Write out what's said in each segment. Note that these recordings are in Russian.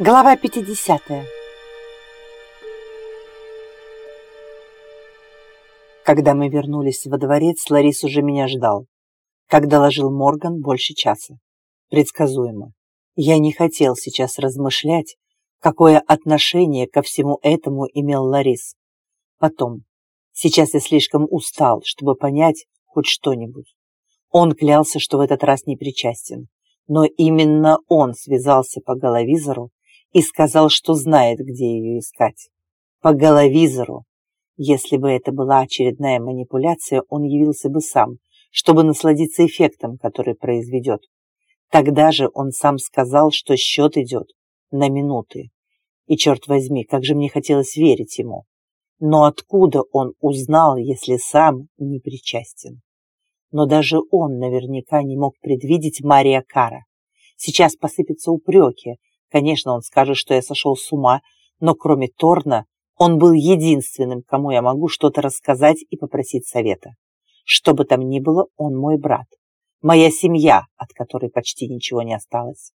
Глава 50 Когда мы вернулись во дворец, Ларис уже меня ждал. Как доложил Морган, больше часа. Предсказуемо. Я не хотел сейчас размышлять, какое отношение ко всему этому имел Ларис. Потом. Сейчас я слишком устал, чтобы понять хоть что-нибудь. Он клялся, что в этот раз не причастен. Но именно он связался по головизору и сказал, что знает, где ее искать. По головизору. Если бы это была очередная манипуляция, он явился бы сам, чтобы насладиться эффектом, который произведет. Тогда же он сам сказал, что счет идет на минуты. И, черт возьми, как же мне хотелось верить ему. Но откуда он узнал, если сам не причастен? Но даже он наверняка не мог предвидеть Мария Кара. Сейчас посыпятся упреки, Конечно, он скажет, что я сошел с ума, но кроме Торна, он был единственным, кому я могу что-то рассказать и попросить совета. Что бы там ни было, он мой брат. Моя семья, от которой почти ничего не осталось.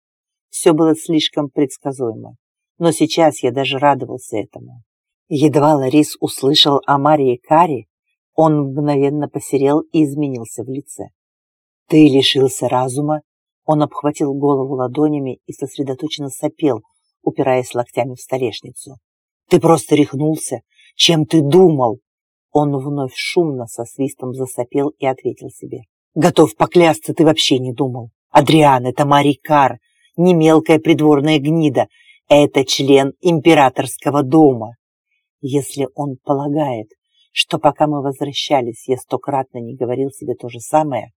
Все было слишком предсказуемо. Но сейчас я даже радовался этому. Едва Ларис услышал о Марии Кари, он мгновенно посерел и изменился в лице. «Ты лишился разума он обхватил голову ладонями и сосредоточенно сопел, упираясь локтями в столешницу. «Ты просто рехнулся! Чем ты думал?» Он вновь шумно со свистом засопел и ответил себе. «Готов поклясться, ты вообще не думал. Адриан, это Марикар, не мелкая придворная гнида, это член императорского дома. Если он полагает, что пока мы возвращались, я стократно не говорил себе то же самое,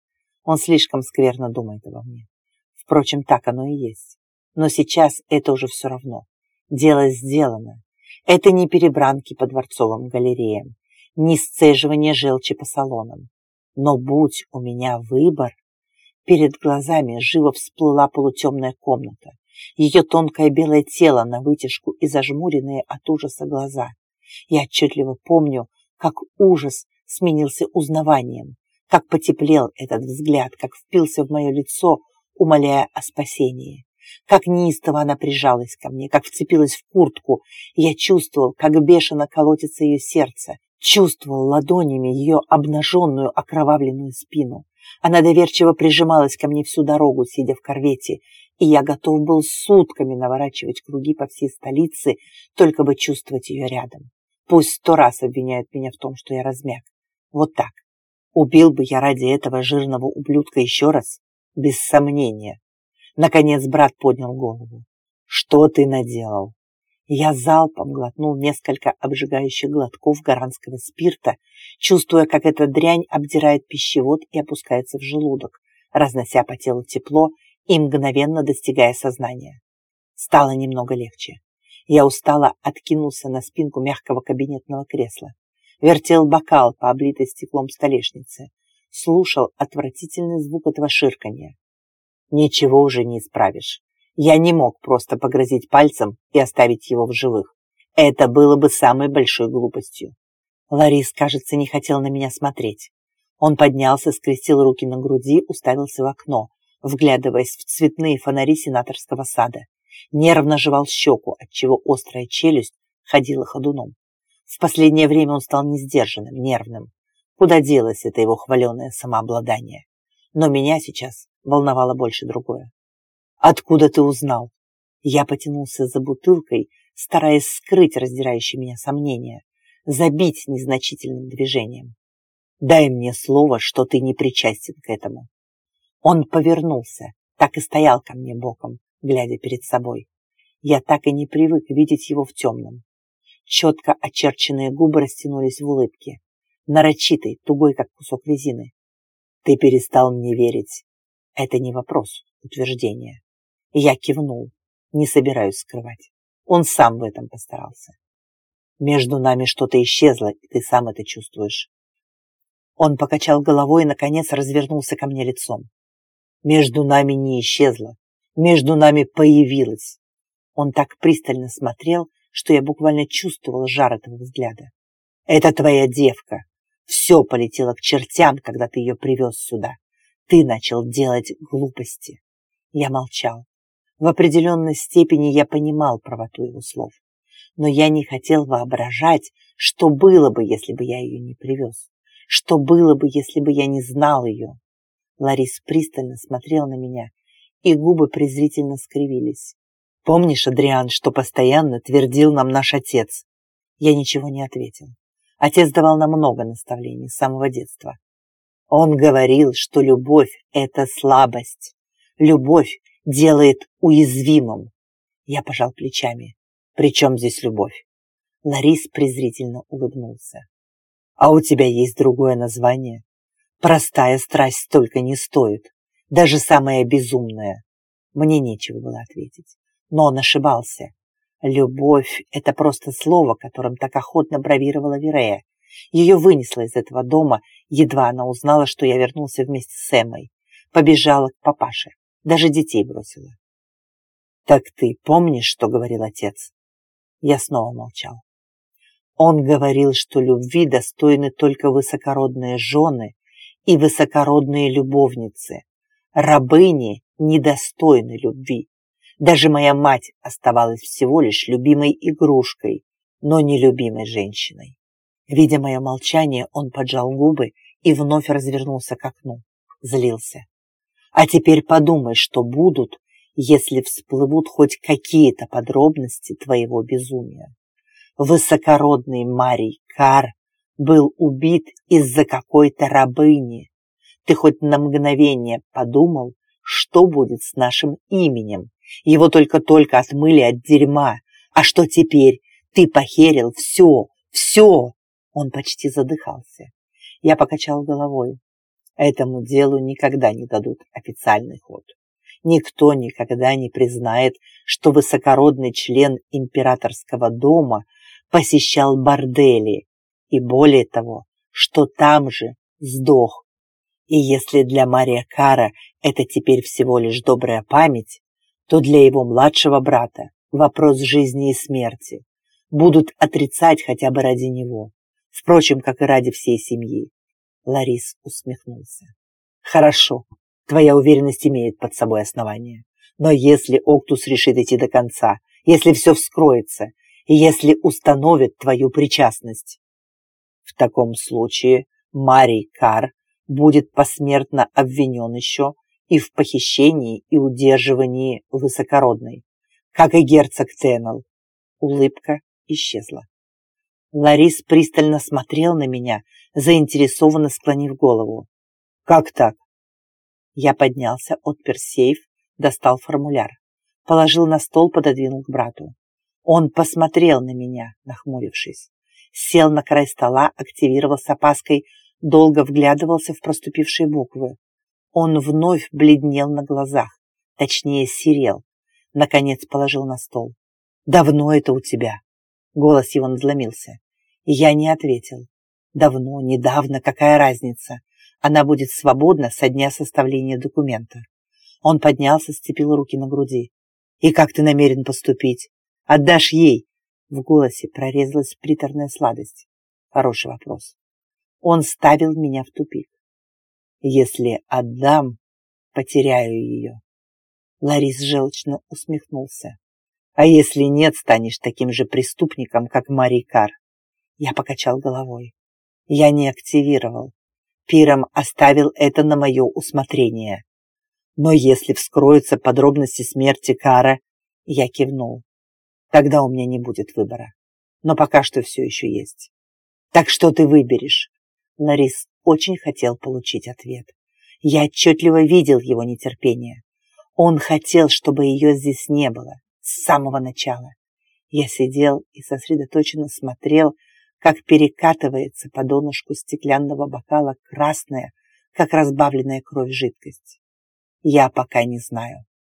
он слишком скверно думает обо мне. Впрочем, так оно и есть. Но сейчас это уже все равно. Дело сделано. Это не перебранки по дворцовым галереям, не сцеживание желчи по салонам. Но будь у меня выбор, перед глазами живо всплыла полутемная комната, ее тонкое белое тело на вытяжку и зажмуренные от ужаса глаза. Я отчетливо помню, как ужас сменился узнаванием, как потеплел этот взгляд, как впился в мое лицо, умоляя о спасении. Как неистово она прижалась ко мне, как вцепилась в куртку. Я чувствовал, как бешено колотится ее сердце, чувствовал ладонями ее обнаженную окровавленную спину. Она доверчиво прижималась ко мне всю дорогу, сидя в корвете, и я готов был сутками наворачивать круги по всей столице, только бы чувствовать ее рядом. Пусть сто раз обвиняют меня в том, что я размяк. Вот так. Убил бы я ради этого жирного ублюдка еще раз, без сомнения. Наконец брат поднял голову. «Что ты наделал?» Я залпом глотнул несколько обжигающих глотков гаранского спирта, чувствуя, как эта дрянь обдирает пищевод и опускается в желудок, разнося по телу тепло и мгновенно достигая сознания. Стало немного легче. Я устало откинулся на спинку мягкого кабинетного кресла, вертел бокал по облитой стеклом столешнице, слушал отвратительный звук этого ширканья. Ничего уже не исправишь. Я не мог просто погрозить пальцем и оставить его в живых. Это было бы самой большой глупостью. Ларис, кажется, не хотел на меня смотреть. Он поднялся, скрестил руки на груди, уставился в окно, вглядываясь в цветные фонари сенаторского сада. Нервно жевал щеку, отчего острая челюсть ходила ходуном. В последнее время он стал несдержанным, нервным. Куда делось это его хваленое самообладание? Но меня сейчас волновало больше другое. «Откуда ты узнал?» Я потянулся за бутылкой, стараясь скрыть раздирающие меня сомнения, забить незначительным движением. «Дай мне слово, что ты не причастен к этому». Он повернулся, так и стоял ко мне боком, глядя перед собой. Я так и не привык видеть его в темном. Четко очерченные губы растянулись в улыбке нарочитый, тугой, как кусок резины. Ты перестал мне верить. Это не вопрос, утверждение. Я кивнул, не собираюсь скрывать. Он сам в этом постарался. Между нами что-то исчезло, и ты сам это чувствуешь. Он покачал головой и, наконец, развернулся ко мне лицом. Между нами не исчезло, между нами появилось. Он так пристально смотрел, что я буквально чувствовал жар этого взгляда. Это твоя девка, все полетело к чертям, когда ты ее привез сюда. Ты начал делать глупости. Я молчал. В определенной степени я понимал правоту его слов, но я не хотел воображать, что было бы, если бы я ее не привез, что было бы, если бы я не знал ее. Ларис пристально смотрел на меня, и губы презрительно скривились. «Помнишь, Адриан, что постоянно твердил нам наш отец?» Я ничего не ответил. Отец давал нам много наставлений с самого детства. Он говорил, что любовь – это слабость. Любовь делает уязвимым. Я пожал плечами. При чем здесь любовь? Ларис презрительно улыбнулся. А у тебя есть другое название? Простая страсть столько не стоит. Даже самая безумная. Мне нечего было ответить. Но он ошибался. Любовь – это просто слово, которым так охотно бравировала Верея. Ее вынесло из этого дома, едва она узнала, что я вернулся вместе с Эммой. Побежала к папаше. Даже детей бросила. «Так ты помнишь, что говорил отец?» Я снова молчал. Он говорил, что любви достойны только высокородные жены и высокородные любовницы. Рабыни недостойны любви. Даже моя мать оставалась всего лишь любимой игрушкой, но не любимой женщиной. Видя мое молчание, он поджал губы и вновь развернулся к окну. Злился. А теперь подумай, что будут, если всплывут хоть какие-то подробности твоего безумия. Высокородный Марий Кар был убит из-за какой-то рабыни. Ты хоть на мгновение подумал, что будет с нашим именем? Его только-только отмыли от дерьма. А что теперь? Ты похерил все, все. Он почти задыхался. Я покачал головой. Этому делу никогда не дадут официальный ход. Никто никогда не признает, что высокородный член императорского дома посещал бордели, и более того, что там же сдох. И если для Мария Кара это теперь всего лишь добрая память, то для его младшего брата вопрос жизни и смерти будут отрицать хотя бы ради него, впрочем, как и ради всей семьи. Ларис усмехнулся. Хорошо, твоя уверенность имеет под собой основание. Но если Октус решит идти до конца, если все вскроется, и если установит твою причастность, в таком случае Марий Кар будет посмертно обвинен еще и в похищении и удерживании высокородной, как и герцог Теннел. Улыбка исчезла. Ларис пристально смотрел на меня, заинтересованно склонив голову. «Как так?» Я поднялся, отпер сейф, достал формуляр, положил на стол, пододвинул к брату. Он посмотрел на меня, нахмурившись. Сел на край стола, активировал с опаской, долго вглядывался в проступившие буквы. Он вновь бледнел на глазах, точнее серел. Наконец положил на стол. «Давно это у тебя?» Голос его надломился. Я не ответил. Давно, недавно, какая разница? Она будет свободна со дня составления документа. Он поднялся, сцепил руки на груди. «И как ты намерен поступить? Отдашь ей?» В голосе прорезалась приторная сладость. Хороший вопрос. Он ставил меня в тупик. «Если отдам, потеряю ее». Ларис желчно усмехнулся. «А если нет, станешь таким же преступником, как Марикар». Я покачал головой. Я не активировал. Пиром оставил это на мое усмотрение. Но если вскроются подробности смерти Кара, я кивнул. Тогда у меня не будет выбора. Но пока что все еще есть. Так что ты выберешь? Ларис очень хотел получить ответ. Я отчетливо видел его нетерпение. Он хотел, чтобы ее здесь не было с самого начала. Я сидел и сосредоточенно смотрел, как перекатывается по донышку стеклянного бокала красная, как разбавленная кровь жидкость. Я пока не знаю.